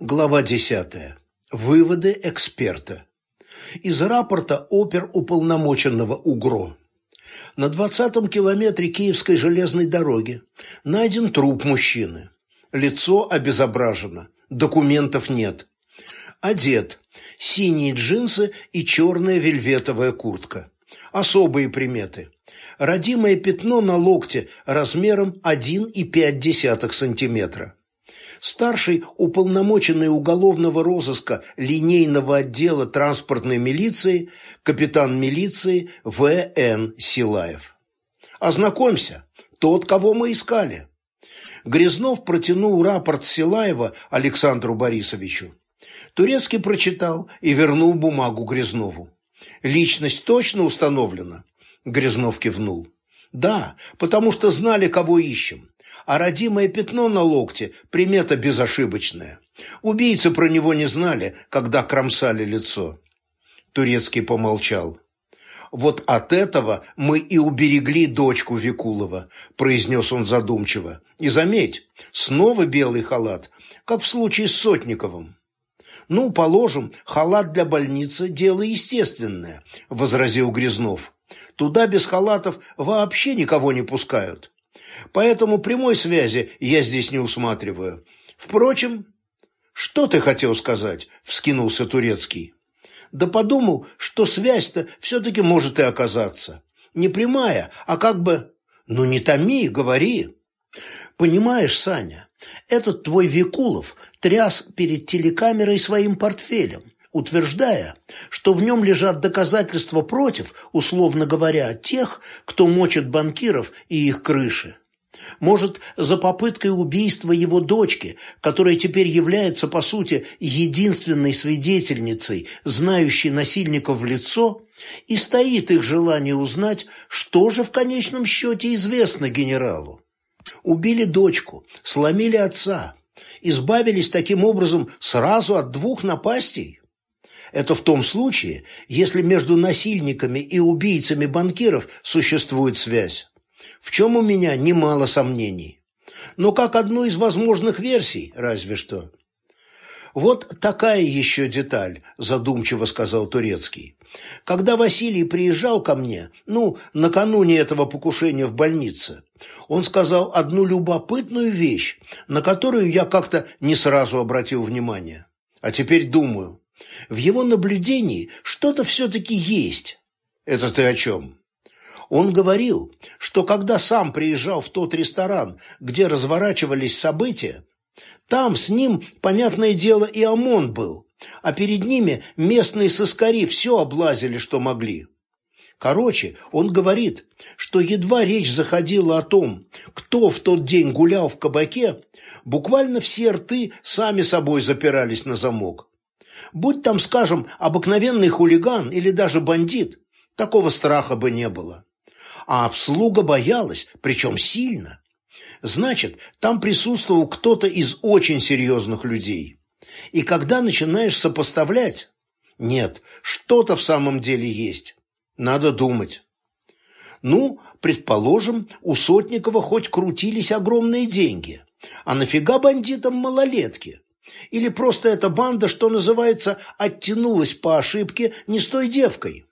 Глава 10. Выводы эксперта. Из рапорта оперуполномоченного УГРО. На 20-м километре Киевской железной дороги найден труп мужчины. Лицо обезображено, документов нет. Одет. Синие джинсы и черная вельветовая куртка. Особые приметы. Родимое пятно на локте размером 1,5 сантиметра старший уполномоченный уголовного розыска линейного отдела транспортной милиции капитан милиции В.Н. Силаев. «Ознакомься, тот, кого мы искали». Грязнов протянул рапорт Силаева Александру Борисовичу. Турецкий прочитал и вернул бумагу Грязнову. «Личность точно установлена?» Грязнов кивнул. «Да, потому что знали, кого ищем а родимое пятно на локте – примета безошибочная. Убийцы про него не знали, когда кромсали лицо. Турецкий помолчал. «Вот от этого мы и уберегли дочку Викулова», – произнес он задумчиво. «И заметь, снова белый халат, как в случае с Сотниковым». «Ну, положим, халат для больницы – дело естественное», – возразил Грязнов. «Туда без халатов вообще никого не пускают. Поэтому прямой связи я здесь не усматриваю. Впрочем, что ты хотел сказать? Вскинулся Турецкий. Да подумал, что связь-то все-таки может и оказаться. Не прямая, а как бы... Ну не томи, говори. Понимаешь, Саня, этот твой Викулов тряс перед телекамерой своим портфелем, утверждая, что в нем лежат доказательства против, условно говоря, тех, кто мочит банкиров и их крыши. Может, за попыткой убийства его дочки, которая теперь является, по сути, единственной свидетельницей, знающей насильников в лицо, и стоит их желание узнать, что же в конечном счете известно генералу. Убили дочку, сломили отца, избавились таким образом сразу от двух напастей. Это в том случае, если между насильниками и убийцами банкиров существует связь в чем у меня немало сомнений. Но как одну из возможных версий, разве что. «Вот такая еще деталь», – задумчиво сказал Турецкий. «Когда Василий приезжал ко мне, ну, накануне этого покушения в больнице, он сказал одну любопытную вещь, на которую я как-то не сразу обратил внимание. А теперь думаю, в его наблюдении что-то все-таки есть. Это ты о чем?» Он говорил, что когда сам приезжал в тот ресторан, где разворачивались события, там с ним, понятное дело, и ОМОН был, а перед ними местные соскари все облазили, что могли. Короче, он говорит, что едва речь заходила о том, кто в тот день гулял в кабаке, буквально все рты сами собой запирались на замок. Будь там, скажем, обыкновенный хулиган или даже бандит, такого страха бы не было а обслуга боялась, причем сильно. Значит, там присутствовал кто-то из очень серьезных людей. И когда начинаешь сопоставлять, нет, что-то в самом деле есть. Надо думать. Ну, предположим, у Сотникова хоть крутились огромные деньги. А нафига бандитам малолетки? Или просто эта банда, что называется, оттянулась по ошибке не с той девкой?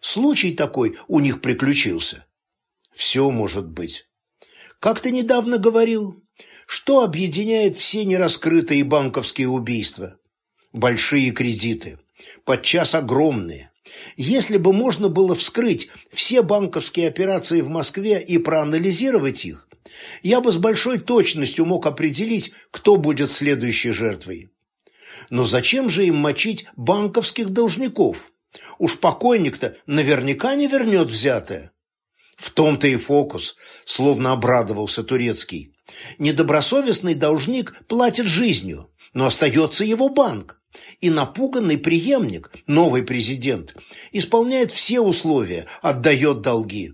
Случай такой у них приключился. Все может быть. Как ты недавно говорил, что объединяет все нераскрытые банковские убийства? Большие кредиты, подчас огромные. Если бы можно было вскрыть все банковские операции в Москве и проанализировать их, я бы с большой точностью мог определить, кто будет следующей жертвой. Но зачем же им мочить банковских должников? Уж покойник-то наверняка не вернет взятое. В том-то и фокус, словно обрадовался Турецкий. Недобросовестный должник платит жизнью, но остается его банк. И напуганный преемник, новый президент, исполняет все условия, отдает долги.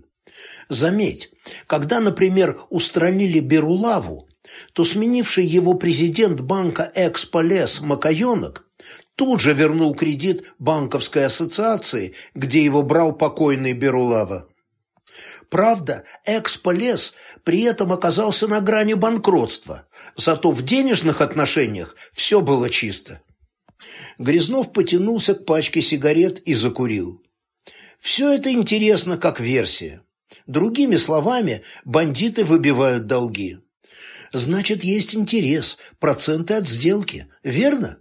Заметь, когда, например, устранили Берулаву, то сменивший его президент банка «Эксполес» Макаенок тут же вернул кредит банковской ассоциации, где его брал покойный Берулава. Правда, экс-полез при этом оказался на грани банкротства, зато в денежных отношениях все было чисто. Грязнов потянулся к пачке сигарет и закурил. Все это интересно как версия. Другими словами, бандиты выбивают долги. Значит, есть интерес, проценты от сделки, верно?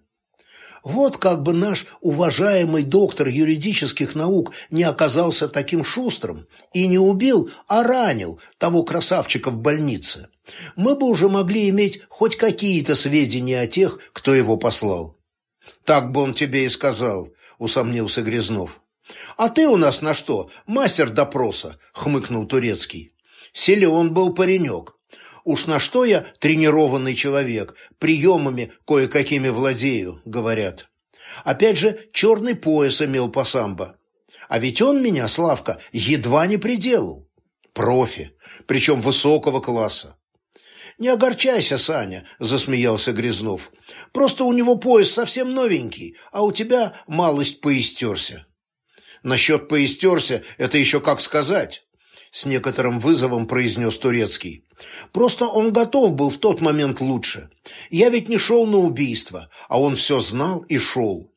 Вот как бы наш уважаемый доктор юридических наук не оказался таким шустрым и не убил, а ранил того красавчика в больнице. Мы бы уже могли иметь хоть какие-то сведения о тех, кто его послал. «Так бы он тебе и сказал», — усомнился Грязнов. «А ты у нас на что, мастер допроса?» — хмыкнул Турецкий. Силен был паренек. Уж на что я тренированный человек, приемами кое-какими владею, говорят. Опять же, черный пояс имел по самбо. А ведь он меня, Славка, едва не приделал. Профи, причем высокого класса. «Не огорчайся, Саня», – засмеялся Грязнов. «Просто у него пояс совсем новенький, а у тебя малость поистерся». «Насчет поистерся – это еще как сказать», – с некоторым вызовом произнес Турецкий. «Просто он готов был в тот момент лучше. Я ведь не шел на убийство, а он все знал и шел.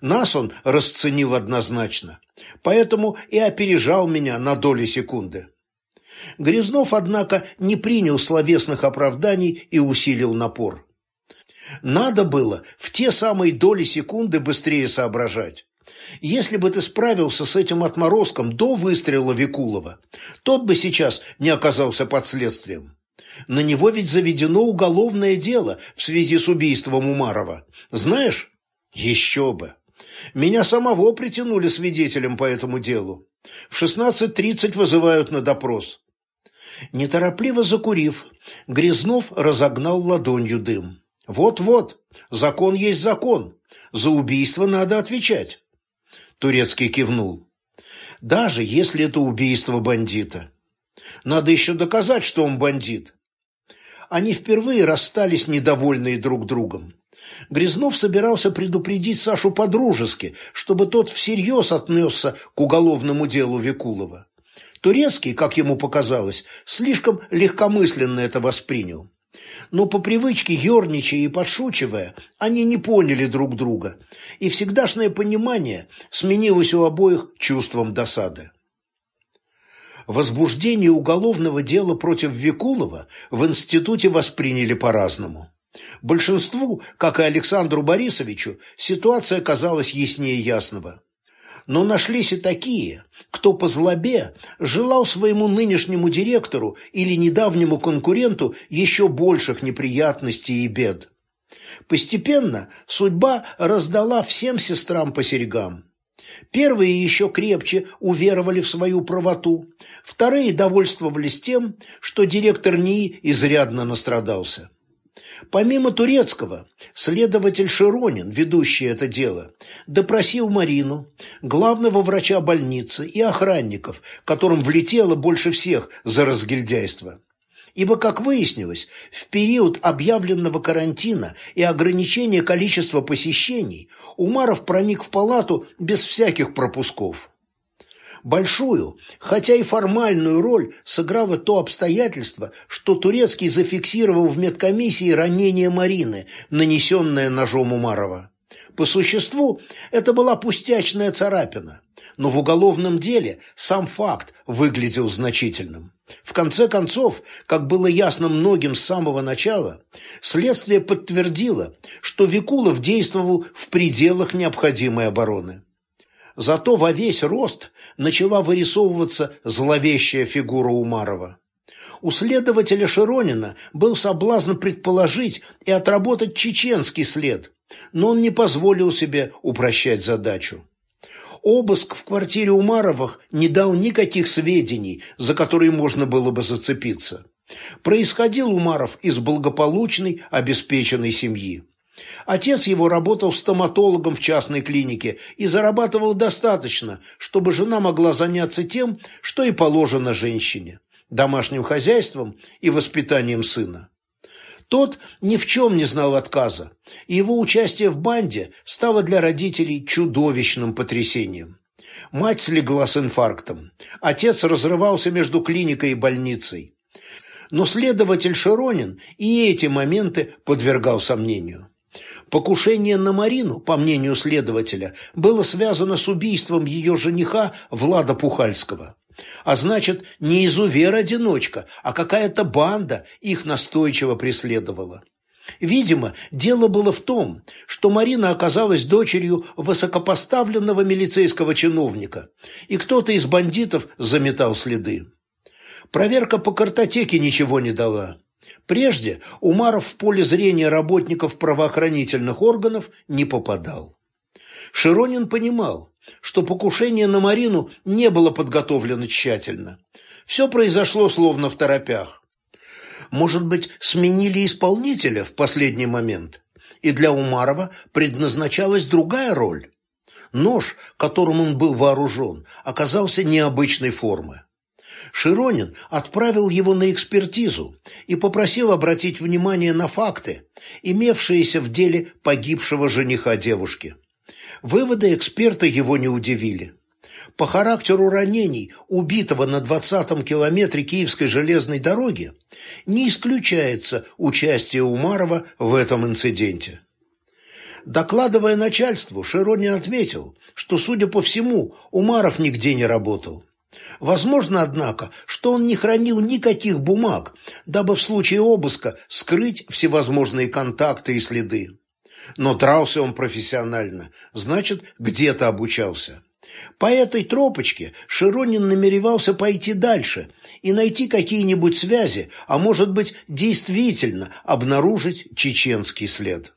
Нас он расценил однозначно, поэтому и опережал меня на доли секунды». Грязнов, однако, не принял словесных оправданий и усилил напор. Надо было в те самые доли секунды быстрее соображать. Если бы ты справился с этим отморозком до выстрела Викулова, тот бы сейчас не оказался под следствием. На него ведь заведено уголовное дело в связи с убийством Умарова. Знаешь? Еще бы. Меня самого притянули свидетелем по этому делу. В 16.30 вызывают на допрос. Неторопливо закурив, Грязнов разогнал ладонью дым. «Вот-вот, закон есть закон. За убийство надо отвечать». Турецкий кивнул. «Даже если это убийство бандита. Надо еще доказать, что он бандит». Они впервые расстались недовольные друг другом. Грязнов собирался предупредить Сашу по-дружески, чтобы тот всерьез отнесся к уголовному делу Викулова. Турецкий, как ему показалось, слишком легкомысленно это воспринял. Но по привычке ерничая и подшучивая, они не поняли друг друга, и всегдашнее понимание сменилось у обоих чувством досады. Возбуждение уголовного дела против Викулова в институте восприняли по-разному. Большинству, как и Александру Борисовичу, ситуация казалась яснее ясного но нашлись и такие, кто по злобе желал своему нынешнему директору или недавнему конкуренту еще больших неприятностей и бед. Постепенно судьба раздала всем сестрам по серьгам. Первые еще крепче уверовали в свою правоту, вторые довольствовались тем, что директор НИИ изрядно настрадался. Помимо турецкого, следователь Широнин, ведущий это дело, допросил Марину, главного врача больницы и охранников, которым влетело больше всех за разгильдяйство. Ибо, как выяснилось, в период объявленного карантина и ограничения количества посещений Умаров проник в палату без всяких пропусков. Большую, хотя и формальную роль сыграло то обстоятельство, что Турецкий зафиксировал в медкомиссии ранение Марины, нанесенное ножом Умарова. По существу это была пустячная царапина, но в уголовном деле сам факт выглядел значительным. В конце концов, как было ясно многим с самого начала, следствие подтвердило, что Викулов действовал в пределах необходимой обороны. Зато во весь рост начала вырисовываться зловещая фигура Умарова. У следователя Широнина был соблазн предположить и отработать чеченский след, но он не позволил себе упрощать задачу. Обыск в квартире Умаровых не дал никаких сведений, за которые можно было бы зацепиться. Происходил Умаров из благополучной, обеспеченной семьи. Отец его работал стоматологом в частной клинике и зарабатывал достаточно, чтобы жена могла заняться тем, что и положено женщине – домашним хозяйством и воспитанием сына. Тот ни в чем не знал отказа, и его участие в банде стало для родителей чудовищным потрясением. Мать слегла с инфарктом. Отец разрывался между клиникой и больницей. Но следователь Широнин и эти моменты подвергал сомнению. Покушение на Марину, по мнению следователя, было связано с убийством ее жениха Влада Пухальского. А значит, не изувер-одиночка, а какая-то банда их настойчиво преследовала. Видимо, дело было в том, что Марина оказалась дочерью высокопоставленного милицейского чиновника, и кто-то из бандитов заметал следы. Проверка по картотеке ничего не дала. Прежде Умаров в поле зрения работников правоохранительных органов не попадал. Широнин понимал, что покушение на Марину не было подготовлено тщательно. Все произошло словно в торопях. Может быть, сменили исполнителя в последний момент, и для Умарова предназначалась другая роль. Нож, которым он был вооружен, оказался необычной формы. Широнин отправил его на экспертизу и попросил обратить внимание на факты, имевшиеся в деле погибшего жениха девушки. Выводы эксперта его не удивили. По характеру ранений убитого на 20-м километре Киевской железной дороги не исключается участие Умарова в этом инциденте. Докладывая начальству, Широнин отметил, что, судя по всему, Умаров нигде не работал. Возможно, однако, что он не хранил никаких бумаг, дабы в случае обыска скрыть всевозможные контакты и следы. Но дрался он профессионально, значит, где-то обучался. По этой тропочке Широнин намеревался пойти дальше и найти какие-нибудь связи, а может быть, действительно обнаружить чеченский след.